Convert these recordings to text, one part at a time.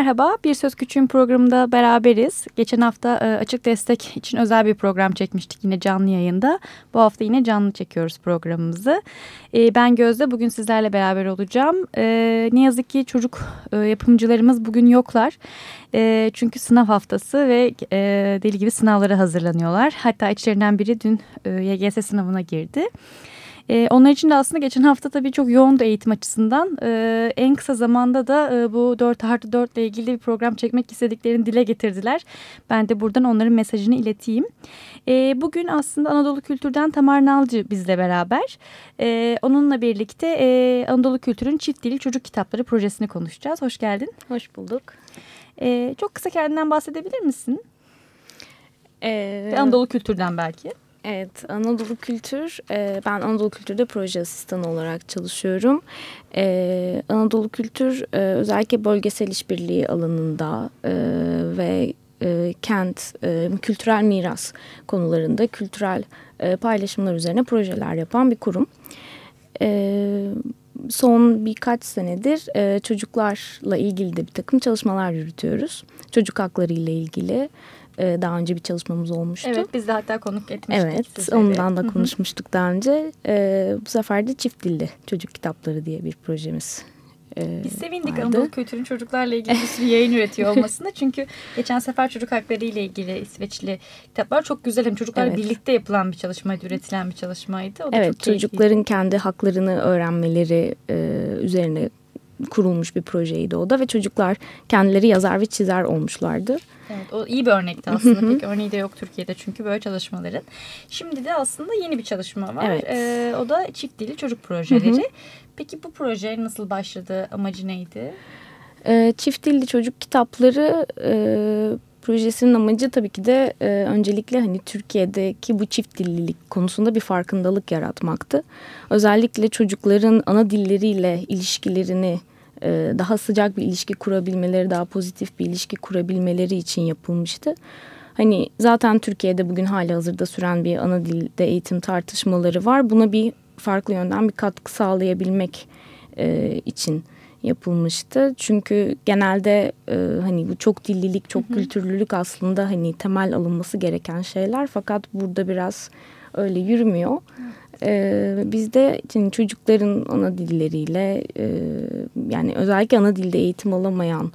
Merhaba, Bir Söz Küçüğün programında beraberiz. Geçen hafta e, açık destek için özel bir program çekmiştik yine canlı yayında. Bu hafta yine canlı çekiyoruz programımızı. E, ben Gözde, bugün sizlerle beraber olacağım. E, ne yazık ki çocuk yapımcılarımız bugün yoklar. Çünkü sınav haftası ve deli gibi sınavlara hazırlanıyorlar. Hatta içlerinden biri dün YGS sınavına girdi. E, onlar için de aslında geçen hafta tabii çok yoğundu eğitim açısından. E, en kısa zamanda da e, bu 4 artı 4 ile ilgili bir program çekmek istediklerini dile getirdiler. Ben de buradan onların mesajını ileteyim. E, bugün aslında Anadolu Kültür'den Tamar Nalcı bizle beraber. E, onunla birlikte e, Anadolu Kültür'ün çift dili çocuk kitapları projesini konuşacağız. Hoş geldin. Hoş bulduk. E, çok kısa kendinden bahsedebilir misin? Ee, Anadolu Kültür'den belki. Evet, Anadolu Kültür, e, ben Anadolu Kültür'de proje asistanı olarak çalışıyorum. E, Anadolu Kültür e, özellikle bölgesel işbirliği alanında ve kent, kültürel miras konularında kültürel paylaşımlar üzerine projeler yapan bir kurum. Son birkaç senedir çocuklarla ilgili de bir takım çalışmalar yürütüyoruz. Çocuk hakları ile ilgili e, daha önce bir çalışmamız olmuştu. Evet biz de hatta konuk etmiştik. Evet sizleri. ondan da konuşmuştuk daha önce. E, bu sefer de çift dilli çocuk kitapları diye bir projemiz e, Biz sevindik vardı. Anadolu Kültür'ün çocuklarla ilgili bir sürü yayın üretiyor olmasına. Çünkü geçen sefer çocuk hakları ile ilgili İsveçli kitaplar çok güzel. Hem çocuklarla evet. birlikte yapılan bir çalışmaydı, üretilen bir çalışmaydı. O da evet, çok çocukların kendi haklarını öğrenmeleri e, üzerine kurulmuş bir projeydi o da ve çocuklar kendileri yazar ve çizer olmuşlardı. Evet o iyi bir örnekti aslında. Pek örneği de yok Türkiye'de çünkü böyle çalışmaların. Şimdi de aslında yeni bir çalışma var. Evet. Ee, o da çift dili çocuk projeleri. Peki bu proje nasıl başladı? Amacı neydi? Ee, çift dilli çocuk kitapları e, projesinin amacı tabii ki de e, öncelikle hani Türkiye'deki bu çift dillilik konusunda bir farkındalık yaratmaktı. Özellikle çocukların ana dilleriyle ilişkilerini daha sıcak bir ilişki kurabilmeleri, daha pozitif bir ilişki kurabilmeleri için yapılmıştı. Hani zaten Türkiye'de bugün hali hazırda süren bir ana dilde eğitim tartışmaları var. Buna bir farklı yönden bir katkı sağlayabilmek e, için yapılmıştı. Çünkü genelde e, hani bu çok dillilik, çok hı hı. kültürlülük aslında hani temel alınması gereken şeyler. Fakat burada biraz öyle yürümüyor. Ee, bizde yani çocukların ana dilleriyle e, yani özellikle ana dilde eğitim alamayan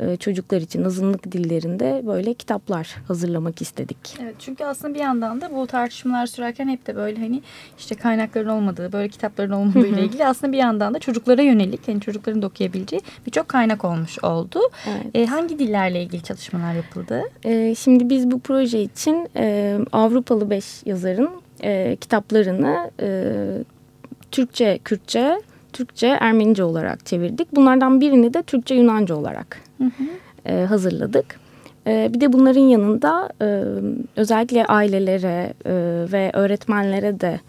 e, çocuklar için azınlık dillerinde böyle kitaplar hazırlamak istedik. Evet çünkü aslında bir yandan da bu tartışmalar sürerken hep de böyle hani işte kaynakların olmadığı, böyle kitapların olmadığı ile ilgili aslında bir yandan da çocuklara yönelik, hani çocukların da okuyabileceği birçok kaynak olmuş oldu. Evet. E, hangi dillerle ilgili çalışmalar yapıldı? E, şimdi biz bu proje için e, Avrupalı beş yazarın e, kitaplarını e, Türkçe, Kürtçe, Türkçe, Ermenice olarak çevirdik. Bunlardan birini de Türkçe, Yunanca olarak hı hı. E, hazırladık. E, bir de bunların yanında e, özellikle ailelere e, ve öğretmenlere de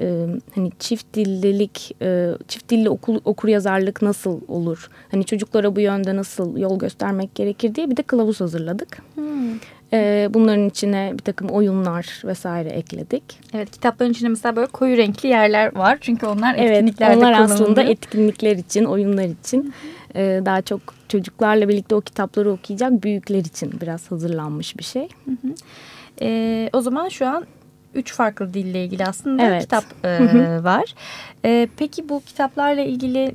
e, hani çift dillilik, e, çift dilli okul, okur yazarlık nasıl olur? Hani çocuklara bu yönde nasıl yol göstermek gerekir diye bir de kılavuz hazırladık. Hmm. E, bunların içine bir takım oyunlar vesaire ekledik. Evet kitapların içinde mesela böyle koyu renkli yerler var. Çünkü onlar etkinliklerde evet, onlar aslında etkinlikler için, oyunlar için e, daha çok çocuklarla birlikte o kitapları okuyacak büyükler için biraz hazırlanmış bir şey. Hı hı. E, o zaman şu an üç farklı dille ilgili aslında evet. kitap e, var. E, peki bu kitaplarla ilgili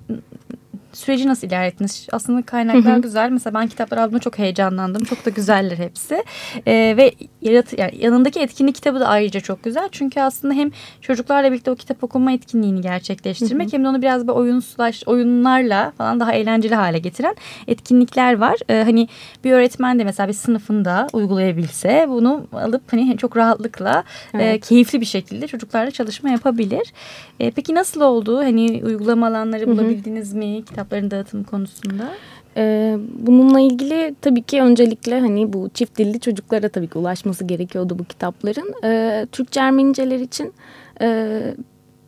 süreci nasıl ilerlettiniz? Aslında kaynaklar güzel. Mesela ben kitaplar aldığımda çok heyecanlandım. Çok da güzeller hepsi. E, ve yarat yani yanındaki etkinlik kitabı da ayrıca çok güzel. Çünkü aslında hem çocuklarla birlikte o kitap okuma etkinliğini gerçekleştirmek hem de onu biraz bir oyunsulaş, oyunlarla falan daha eğlenceli hale getiren etkinlikler var. E, hani bir öğretmen de mesela bir sınıfında uygulayabilse bunu alıp hani çok rahatlıkla e, evet. e, keyifli bir şekilde çocuklarla çalışma yapabilir. E, peki nasıl oldu? Hani uygulama alanları bulabildiniz mi? Kitap kitapların dağıtımı konusunda? Ee, bununla ilgili tabii ki öncelikle hani bu çift dilli çocuklara tabii ki ulaşması gerekiyordu bu kitapların. Ee, Türkçe Ermeniceler için e,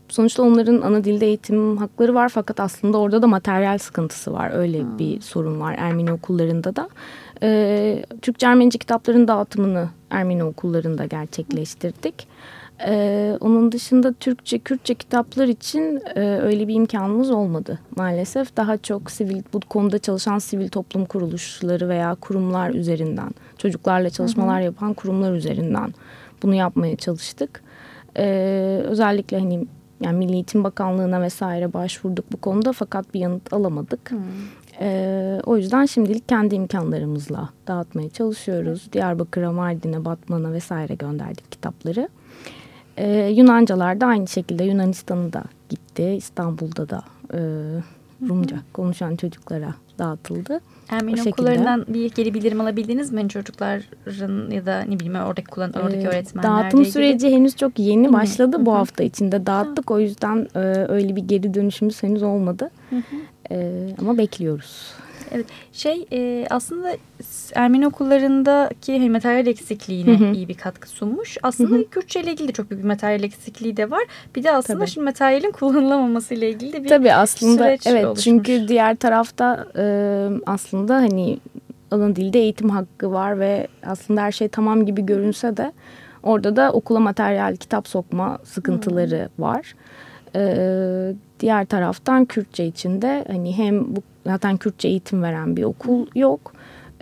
sonuçta onların ana dilde eğitim hakları var fakat aslında orada da materyal sıkıntısı var. Öyle hmm. bir sorun var Ermeni okullarında da. Ee, Türkçe Ermenice kitapların dağıtımını Ermeni okullarında gerçekleştirdik. Ee, onun dışında Türkçe, Kürtçe kitaplar için e, öyle bir imkanımız olmadı maalesef. Daha çok sivil bu konuda çalışan sivil toplum kuruluşları veya kurumlar üzerinden, çocuklarla çalışmalar hı hı. yapan kurumlar üzerinden bunu yapmaya çalıştık. Ee, özellikle hani yani Milli Eğitim Bakanlığı'na vesaire başvurduk bu konuda fakat bir yanıt alamadık. Hmm. Ee, o yüzden şimdilik kendi imkanlarımızla dağıtmaya çalışıyoruz. Diyarbakır'a, Mardin'e, Batman'a vesaire gönderdik kitapları. Ee, Yunancalar da aynı şekilde Yunanistan'a da gitti. İstanbul'da da e, Rumca konuşan çocuklara dağıtıldı. Ermeni o okullarından bir geri bildirim alabildiniz mi? Hani çocukların ya da ne bileyim oradaki kullan oradaki ee, öğretmenlerle Dağıtım süreci henüz çok yeni başladı. Hı -hı. Bu hafta içinde dağıttık. O yüzden e, öyle bir geri dönüşümüz henüz olmadı. Hı -hı. E, ama bekliyoruz. Evet şey e, aslında Ermeni okullarındaki hani materyal eksikliğine hı hı. iyi bir katkı sunmuş. Aslında hı hı. Kürtçe ile ilgili de çok büyük bir materyal eksikliği de var. Bir de aslında Tabii. şimdi materyalin kullanılamaması ile ilgili de bir Tabii aslında süreç evet oluşmuş. çünkü diğer tarafta e, aslında hani alan dilde eğitim hakkı var ve aslında her şey tamam gibi görünse de orada da okula materyal kitap sokma sıkıntıları hmm. var. Ee, diğer taraftan Kürtçe için de hani hem bu zaten Kürtçe eğitim veren bir okul yok.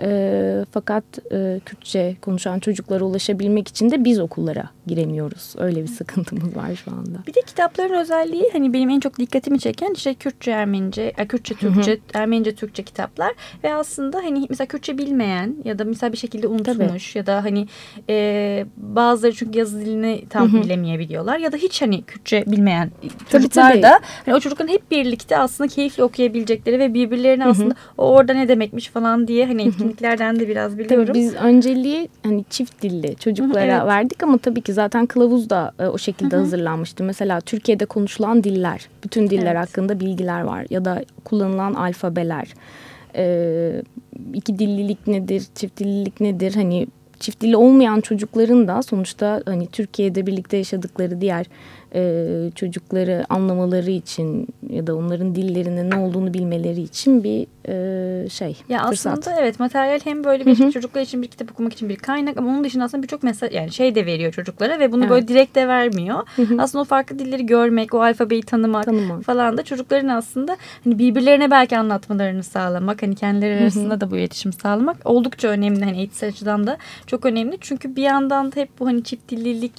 E, fakat e, Kürtçe konuşan çocuklara ulaşabilmek için de biz okullara giremiyoruz. Öyle bir sıkıntımız var şu anda. Bir de kitapların özelliği hani benim en çok dikkatimi çeken işte Kürtçe, Ermenice, e, Kürtçe, Türkçe, Ermenice, Türkçe kitaplar ve aslında hani mesela Kürtçe bilmeyen ya da mesela bir şekilde unutmuş Tabii. ya da hani e, bazıları çünkü yazı dilini tam bilemeyebiliyorlar ya da hiç hani Kürtçe bilmeyen çocuklar tabii, tabii. da hani o çocukların hep birlikte aslında keyifli okuyabilecekleri ve birbirlerine aslında o orada ne demekmiş falan diye hani etkinliklerden de biraz biliyorum. Tabii biz önceliği hani çift dilli çocuklara evet. verdik ama tabii ki zaten kılavuz da e, o şekilde hazırlanmıştı. Mesela Türkiye'de konuşulan diller, bütün diller evet. hakkında bilgiler var ya da kullanılan alfabeler. E, iki dillilik nedir, çift dillilik nedir? Hani çift dili olmayan çocukların da sonuçta hani Türkiye'de birlikte yaşadıkları diğer e, çocukları anlamaları için ya da onların dillerinin ne olduğunu bilmeleri için bir e, şey ya fırsat. Aslında evet materyal hem böyle bir Hı -hı. çocuklar için bir kitap okumak için bir kaynak ama onun dışında aslında birçok mesaj yani şey de veriyor çocuklara ve bunu evet. böyle direkt de vermiyor. Hı -hı. Aslında o farklı dilleri görmek, o alfabeyi tanımak, tanımak falan da çocukların aslında hani birbirlerine belki anlatmalarını sağlamak, hani kendileri arasında Hı -hı. da bu iletişim sağlamak oldukça önemli. Hani eğitim açıdan da çok önemli. Çünkü bir yandan da hep bu hani çift dillilik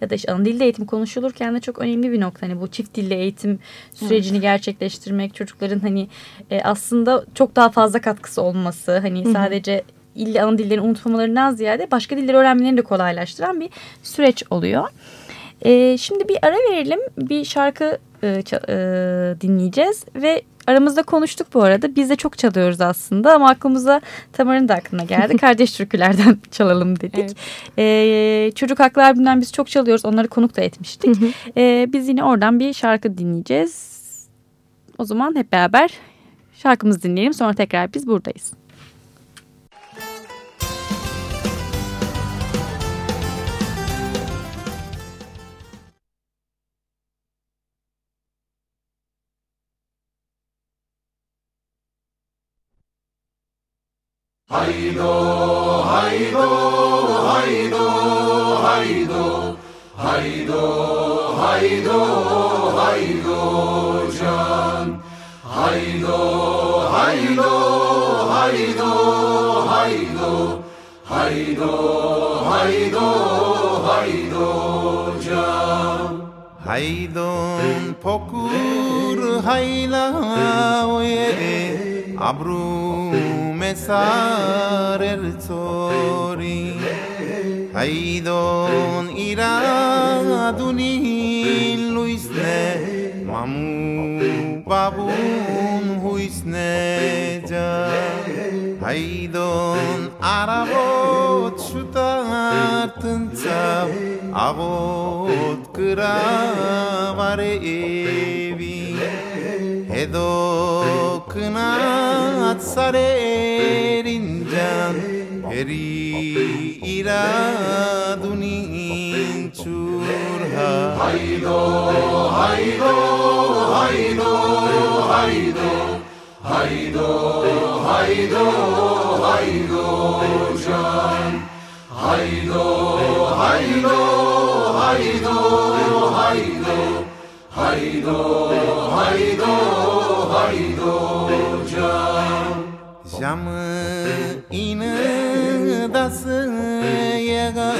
ya da işte ana dilde eğitim konuşulurken de çok önemli bir nokta. Hani bu çift dilli eğitim sürecini evet. gerçekleştirmek, çocukların hani e, aslında çok daha fazla katkısı olması, hani Hı -hı. sadece illa ana dillerini unutmamalarından ziyade başka dilleri öğrenmelerini de kolaylaştıran bir süreç oluyor. E, şimdi bir ara verelim. Bir şarkı e, e, dinleyeceğiz ve aramızda konuştuk bu arada. Biz de çok çalıyoruz aslında ama aklımıza Tamar'ın da aklına geldi. Kardeş türkülerden çalalım dedik. Evet. Ee, çocuk hakları albümünden biz çok çalıyoruz. Onları konuk da etmiştik. Ee, biz yine oradan bir şarkı dinleyeceğiz. O zaman hep beraber şarkımızı dinleyelim. Sonra tekrar biz buradayız. পুকুর হাইলা আব্রু מסר ארצורי, עידון עירה אדוני לו יסנה, מעמו בבון הוא יסנה ג'ה, עידון ערבות שוטר תנצב, אבות קרב הרעבי, הדור なされりんじゃんへりいらどにんちゅうらはいどはいどはいどはいどはいどはいどはいどじゃんはいどはいどはいどはいどはいどはいど Cam ină da yega, ega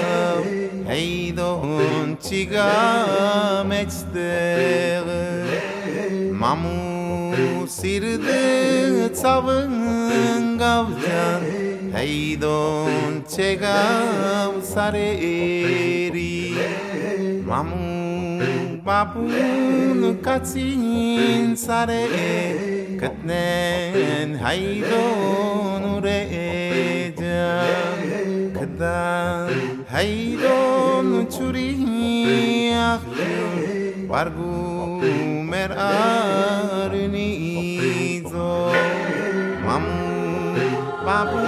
ei don ciga meçte mamu sirde savın gavcan ei don ciga sareri mamu babun kațin sare nen haydo nureja kada haydo nuturi akhyo wargu mer arni zo mamu babu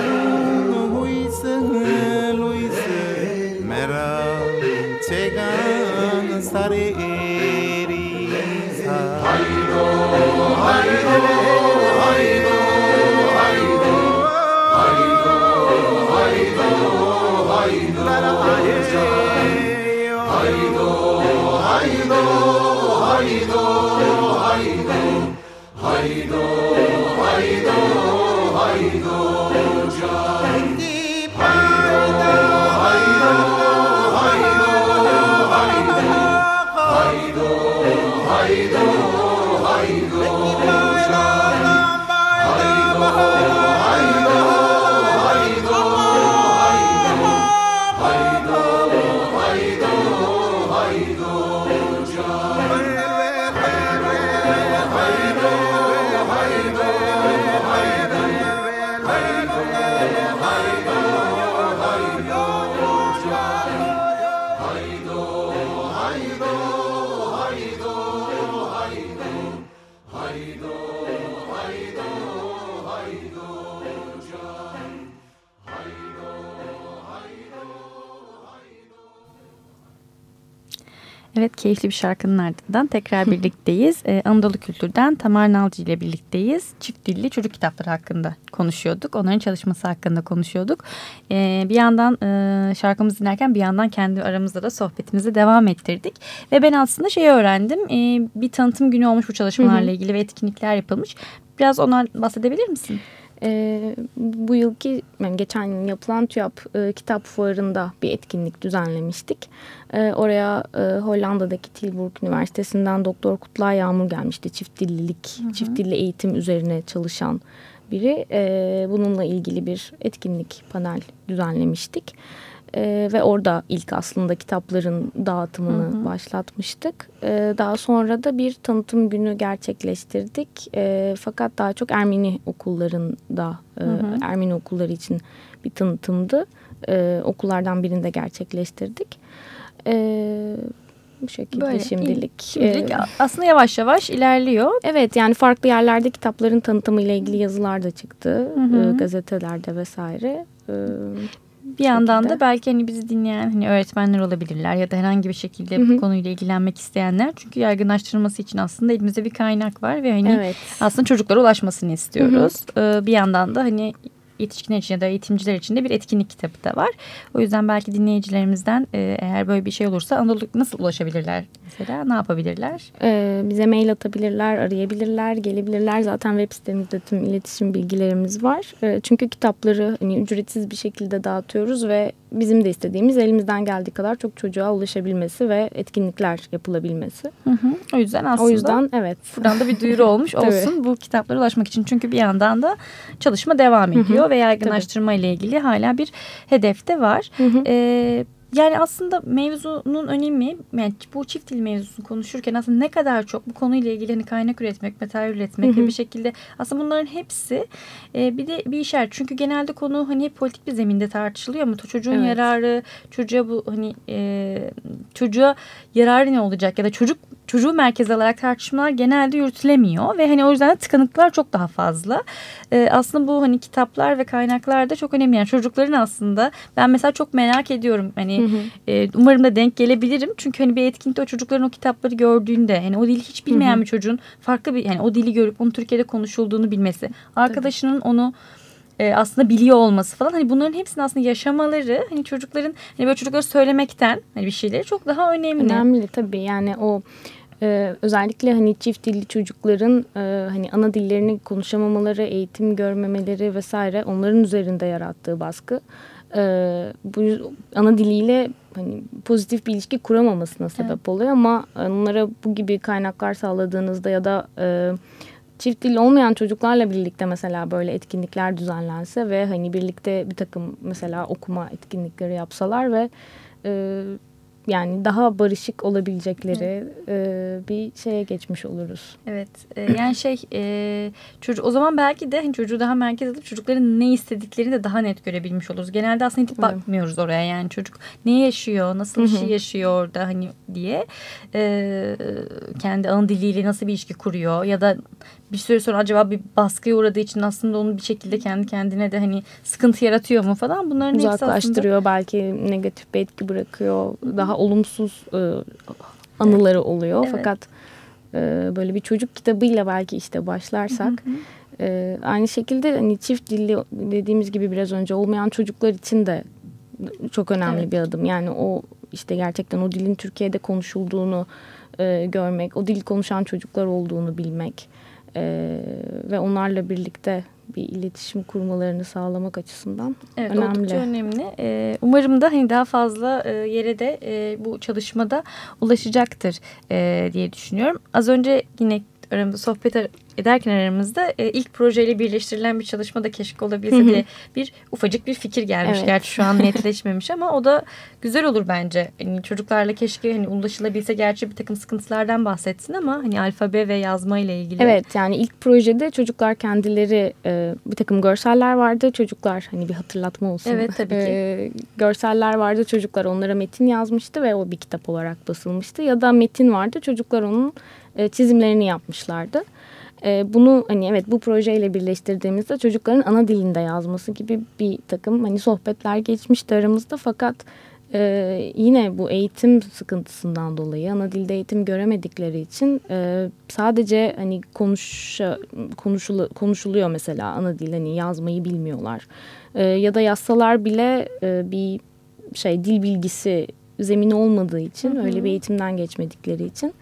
huis luis mera chegan sare eri sa haydo haydo haydo haydo haydo haydo haydo Evet keyifli bir şarkının ardından tekrar birlikteyiz. Ee, Anadolu Kültür'den Tamar Nalcı ile birlikteyiz. Çift dilli çocuk kitapları hakkında konuşuyorduk. Onların çalışması hakkında konuşuyorduk. Ee, bir yandan e, şarkımızı dinlerken bir yandan kendi aramızda da sohbetimizi devam ettirdik. Ve ben aslında şeyi öğrendim. Ee, bir tanıtım günü olmuş bu çalışmalarla ilgili ve etkinlikler yapılmış. Biraz ondan bahsedebilir misin? E, bu yılki yani geçen yıl yapılan TÜYAP e, kitap fuarında bir etkinlik düzenlemiştik. E, oraya e, Hollanda'daki Tilburg Üniversitesi'nden Doktor Kutlay Yağmur gelmişti. Çift dillilik, hı hı. çift dilli eğitim üzerine çalışan biri. E, bununla ilgili bir etkinlik panel düzenlemiştik. Ee, ve orada ilk aslında kitapların dağıtımını hı hı. başlatmıştık. Ee, daha sonra da bir tanıtım günü gerçekleştirdik. Ee, fakat daha çok Ermeni okullarında, hı hı. E, Ermeni okulları için bir tanıtımdı. Ee, okullardan birinde gerçekleştirdik. Ee, bu şekilde Böyle, şimdilik. Şimdilik aslında yavaş yavaş ilerliyor. Evet yani farklı yerlerde kitapların tanıtımı ile ilgili yazılar da çıktı. Hı hı. gazetelerde vesaire. Ee, bir yandan da belki hani bizi dinleyen hani öğretmenler olabilirler ya da herhangi bir şekilde Hı -hı. bu konuyla ilgilenmek isteyenler. Çünkü yaygınlaştırılması için aslında elimizde bir kaynak var ve hani evet. aslında çocuklara ulaşmasını istiyoruz. -hı. bir yandan da hani yetişkinler için ya da eğitimciler için de bir etkinlik kitabı da var. O yüzden belki dinleyicilerimizden e, eğer böyle bir şey olursa Anadolu nasıl ulaşabilirler mesela? Ne yapabilirler? Ee, bize mail atabilirler, arayabilirler, gelebilirler. Zaten web sitemizde tüm iletişim bilgilerimiz var. E, çünkü kitapları hani ücretsiz bir şekilde dağıtıyoruz ve bizim de istediğimiz elimizden geldiği kadar çok çocuğa ulaşabilmesi ve etkinlikler yapılabilmesi. Hı hı. O yüzden aslında o yüzden evet. Buradan da bir duyuru olmuş olsun bu kitaplara ulaşmak için. Çünkü bir yandan da çalışma devam ediyor hı hı. ve yaygınlaştırma ile ilgili hala bir hedef de var. Hı hı. Ee, yani aslında mevzunun önemi yani bu çift dil mevzusunu konuşurken aslında ne kadar çok bu konuyla ilgili hani kaynak üretmek, materyal üretmek hı hı. ve bir şekilde aslında bunların hepsi e, bir de bir işaret. Çünkü genelde konu hani politik bir zeminde tartışılıyor ama çocuğun evet. yararı, çocuğa bu hani e, çocuğa yararı ne olacak ya da çocuk çocuğu merkeze alarak tartışmalar genelde yürütülemiyor ve hani o yüzden de tıkanıklar çok daha fazla. E, aslında bu hani kitaplar ve kaynaklar da çok önemli. Yani çocukların aslında ben mesela çok merak ediyorum. Hani hı hı. E, umarım da denk gelebilirim. Çünkü hani bir etkinlikte o çocukların o kitapları gördüğünde hani o dili hiç bilmeyen hı hı. bir çocuğun farklı bir yani o dili görüp onu Türkiye'de konuşulduğunu bilmesi. Arkadaşının Tabii. onu e, aslında biliyor olması falan hani bunların hepsini aslında yaşamaları hani çocukların hani böyle çocuklara söylemekten hani bir şeyleri çok daha önemli. Önemli tabii yani o ee, özellikle hani çift dilli çocukların e, hani ana dillerini konuşamamaları, eğitim görmemeleri vesaire onların üzerinde yarattığı baskı e, bu ana diliyle hani pozitif bir ilişki kuramamasına sebep evet. oluyor ama onlara bu gibi kaynaklar sağladığınızda ya da e, çift dil olmayan çocuklarla birlikte mesela böyle etkinlikler düzenlense ve hani birlikte bir takım mesela okuma etkinlikleri yapsalar ve e, yani daha barışık olabilecekleri e, bir şeye geçmiş oluruz. Evet e, yani şey e, çocuk o zaman belki de hani çocuğu daha merkez alıp çocukların ne istediklerini de daha net görebilmiş oluruz. Genelde aslında hiç bakmıyoruz oraya. Yani çocuk ne yaşıyor nasıl bir şey yaşıyor orada hani diye. E, kendi ana diliyle nasıl bir ilişki kuruyor ya da bir süre sonra acaba bir baskıya uğradığı için aslında onu bir şekilde kendi kendine de hani sıkıntı yaratıyor mu falan. Bunların uzaklaştırıyor aslında... belki negatif bir etki bırakıyor daha olumsuz e, anıları evet. oluyor evet. fakat e, böyle bir çocuk kitabıyla belki işte başlarsak E, aynı şekilde hani çift dilli dediğimiz gibi biraz önce olmayan çocuklar için de çok önemli evet. bir adım yani o işte gerçekten o dilin Türkiye'de konuşulduğunu e, görmek o dil konuşan çocuklar olduğunu bilmek e, ve onlarla birlikte bir iletişim kurmalarını sağlamak açısından evet, önemli. Oldukça önemli. Ee, umarım da hani daha fazla e, yere de e, bu çalışmada ulaşacaktır e, diye düşünüyorum. Az önce yine aramızda sohbet ederken aramızda e, ilk projeyle birleştirilen bir çalışma da keşke olabilse diye bir ufacık bir fikir gelmiş. Evet. Gerçi şu an netleşmemiş ama o da güzel olur bence. Yani çocuklarla keşke hani ulaşılabilse gerçi bir takım sıkıntılardan bahsetsin ama hani alfabe ve yazma ile ilgili. Evet yani ilk projede çocuklar kendileri e, bir takım görseller vardı. Çocuklar hani bir hatırlatma olsun. Evet tabii ki. E, görseller vardı. Çocuklar onlara metin yazmıştı ve o bir kitap olarak basılmıştı. Ya da metin vardı. Çocuklar onun e, çizimlerini yapmışlardı. E, bunu hani evet bu projeyle birleştirdiğimizde çocukların ana dilinde yazması gibi bir takım hani sohbetler geçmişti aramızda fakat e, yine bu eğitim sıkıntısından dolayı ana dilde eğitim göremedikleri için e, sadece hani konuş konuşulu, konuşuluyor mesela ana dil hani yazmayı bilmiyorlar e, ya da yazsalar bile e, bir şey dil bilgisi zemini olmadığı için hı hı. öyle bir eğitimden geçmedikleri için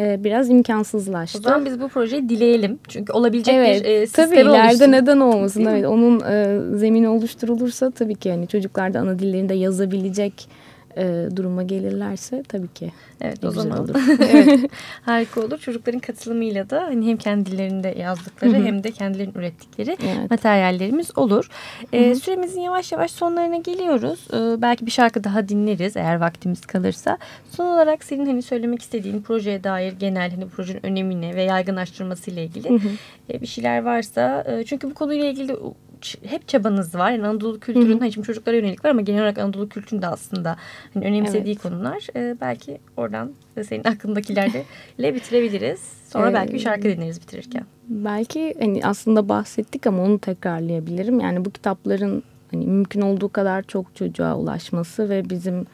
e, biraz imkansızlaştı. O zaman biz bu projeyi dileyelim. Çünkü olabilecek evet, bir e, sistemi Tabii ileride oluşsun. neden olmasın. evet, onun e, zemini oluşturulursa tabii ki yani çocuklar da ana dillerinde yazabilecek e, duruma gelirlerse tabii ki. Evet o zaman olur. evet. Harika olur. Çocukların katılımıyla da hani hem kendilerinde yazdıkları Hı -hı. hem de kendilerinin ürettikleri evet. materyallerimiz olur. E, süremizin yavaş yavaş sonlarına geliyoruz. E, belki bir şarkı daha dinleriz eğer vaktimiz kalırsa. Son olarak senin hani söylemek istediğin projeye dair genel hani projenin önemine ve yaygınlaştırması ile ilgili Hı -hı. E, bir şeyler varsa. E, çünkü bu konuyla ilgili hep çabanız var. Yani Anadolu kültürünün hani şimdi çocuklara yönelik var ama genel olarak Anadolu kültürünün de aslında hani önemsediği evet. konular. E, belki oradan senin aklındakilerle bitirebiliriz. Sonra belki bir şarkı dinleriz bitirirken. Belki hani aslında bahsettik ama onu tekrarlayabilirim. Yani bu kitapların hani mümkün olduğu kadar çok çocuğa ulaşması ve bizim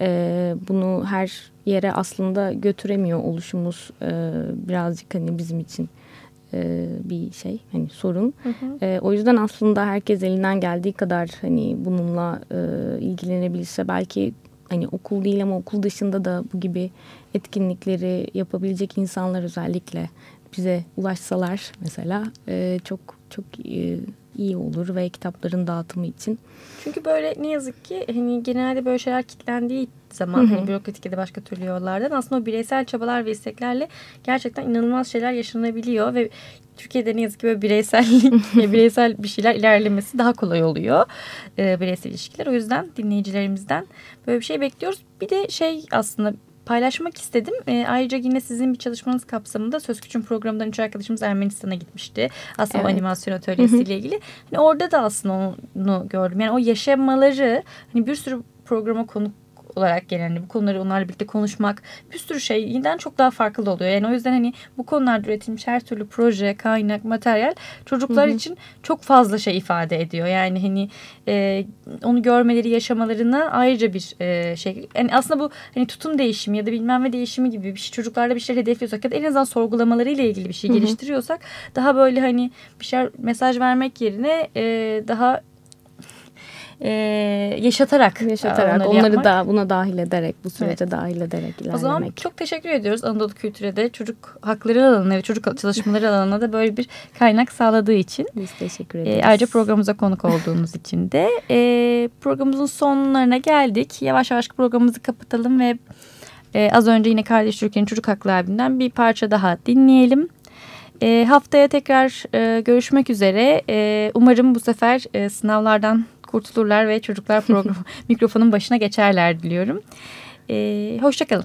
e, bunu her yere aslında götüremiyor oluşumuz e, birazcık hani bizim için e, bir şey hani sorun. Hı hı. E, o yüzden aslında herkes elinden geldiği kadar hani bununla e, ilgilenebilirse belki hani okul değil ama okul dışında da bu gibi etkinlikleri yapabilecek insanlar özellikle bize ulaşsalar mesela e, çok çok e, iyi olur ve kitapların dağıtımı için. Çünkü böyle ne yazık ki hani genelde böyle şeyler kitlendiği zaman hı hı. Hani bürokratik ya da başka türlü yollardan aslında o bireysel çabalar ve isteklerle gerçekten inanılmaz şeyler yaşanabiliyor ve Türkiye'de ne yazık ki böyle bireysellik bireysel bir şeyler ilerlemesi daha kolay oluyor. E, bireysel ilişkiler. O yüzden dinleyicilerimizden böyle bir şey bekliyoruz. Bir de şey aslında paylaşmak istedim. E, ayrıca yine sizin bir çalışmanız kapsamında Söz Küçüm programından üç arkadaşımız Ermenistan'a gitmişti. Aslında evet. animasyon atölyesiyle ilgili. Hani orada da aslında onu gördüm. Yani o yaşamaları hani bir sürü programa konuk olarak gelen hani bu konuları onlarla birlikte konuşmak bir sürü şeyden çok daha farklı oluyor. Yani o yüzden hani bu konularda üretilmiş her türlü proje, kaynak, materyal çocuklar hı hı. için çok fazla şey ifade ediyor. Yani hani e, onu görmeleri, yaşamalarına ayrıca bir e, şey. Yani aslında bu hani tutum değişimi ya da bilmem ne değişimi gibi bir şey çocuklarla bir şeyler hedefliyorsak ya da en azından sorgulamaları ile ilgili bir şey hı hı. geliştiriyorsak daha böyle hani bir şey mesaj vermek yerine e, daha e, yaşatarak yaşatarak onları, onları yapmak. da buna dahil ederek bu sürece evet. dahil ederek ilerlemek. O zaman çok teşekkür ediyoruz Anadolu Kültür'e de çocuk hakları alanına ve çocuk çalışmaları alanına da böyle bir kaynak sağladığı için. Biz teşekkür ederiz. E, ayrıca programımıza konuk olduğunuz için de e, programımızın sonlarına geldik. Yavaş yavaş programımızı kapatalım ve e, az önce yine Kardeş Türkiye'nin Çocuk Hakları albümünden bir parça daha dinleyelim. E, haftaya tekrar e, görüşmek üzere. E, umarım bu sefer e, sınavlardan kurtulurlar ve çocuklar program, mikrofonun başına geçerler diliyorum. E, Hoşçakalın.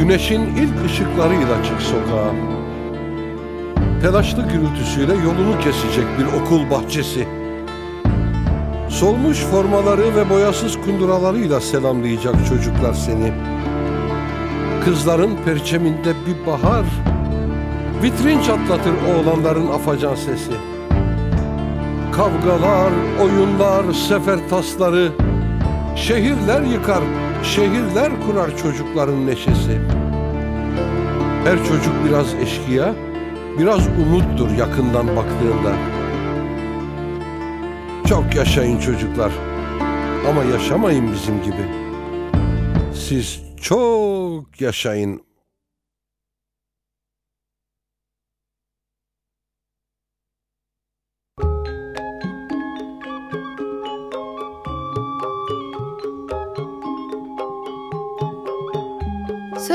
Güneşin ilk ışıklarıyla çık sokağa. Telaşlı gürültüsüyle yolunu kesecek bir okul bahçesi. Solmuş formaları ve boyasız kunduralarıyla selamlayacak çocuklar seni. Kızların perçeminde bir bahar, vitrin çatlatır oğlanların afacan sesi. Kavgalar, oyunlar, sefer tasları, şehirler yıkar, şehirler kurar çocukların neşesi.'' Her çocuk biraz eşkıya, biraz umuttur yakından baktığında. Çok yaşayın çocuklar ama yaşamayın bizim gibi. Siz çok yaşayın